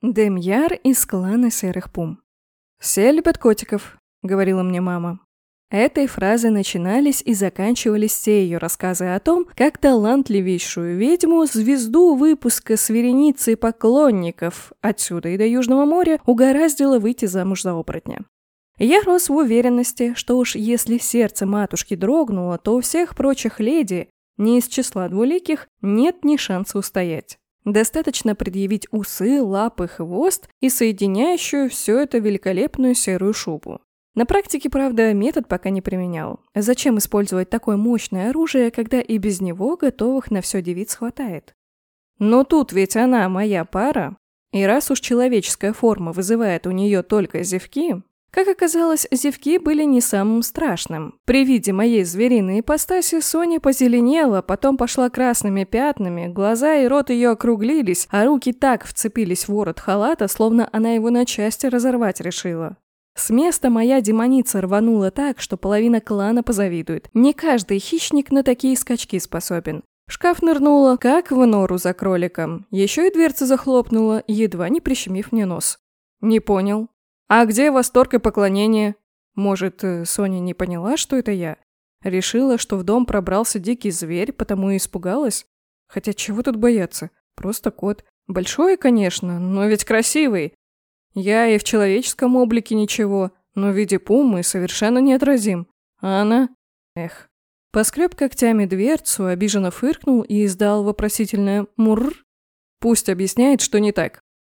Демьяр из клана Серых Пум. «Все любят котиков», — говорила мне мама. Этой фразой начинались и заканчивались все ее рассказы о том, как талантливейшую ведьму, звезду выпуска с вереницей поклонников отсюда и до Южного моря, угораздило выйти замуж за оборотня. Я рос в уверенности, что уж если сердце матушки дрогнуло, то у всех прочих леди, не из числа двуликих, нет ни шанса устоять. Достаточно предъявить усы, лапы, хвост и соединяющую все это великолепную серую шубу. На практике, правда, метод пока не применял. Зачем использовать такое мощное оружие, когда и без него готовых на все девиц хватает? Но тут ведь она моя пара, и раз уж человеческая форма вызывает у нее только зевки, как оказалось, зевки были не самым страшным. При виде моей звериной ипостаси Соня позеленела, потом пошла красными пятнами, глаза и рот ее округлились, а руки так вцепились в ворот халата, словно она его на части разорвать решила. С места моя демоница рванула так, что половина клана позавидует. Не каждый хищник на такие скачки способен. Шкаф нырнула, как в нору за кроликом. Еще и дверца захлопнула, едва не прищемив мне нос. Не понял. «А где восторг и поклонение?» Может, э, Соня не поняла, что это я? Решила, что в дом пробрался дикий зверь, потому и испугалась? Хотя чего тут бояться? Просто кот. Большой, конечно, но ведь красивый. Я и в человеческом облике ничего, но в виде пумы совершенно неотразим. А она? Эх. Поскреб когтями дверцу, обиженно фыркнул и издал вопросительное «мурр». Пусть объясняет, что не так.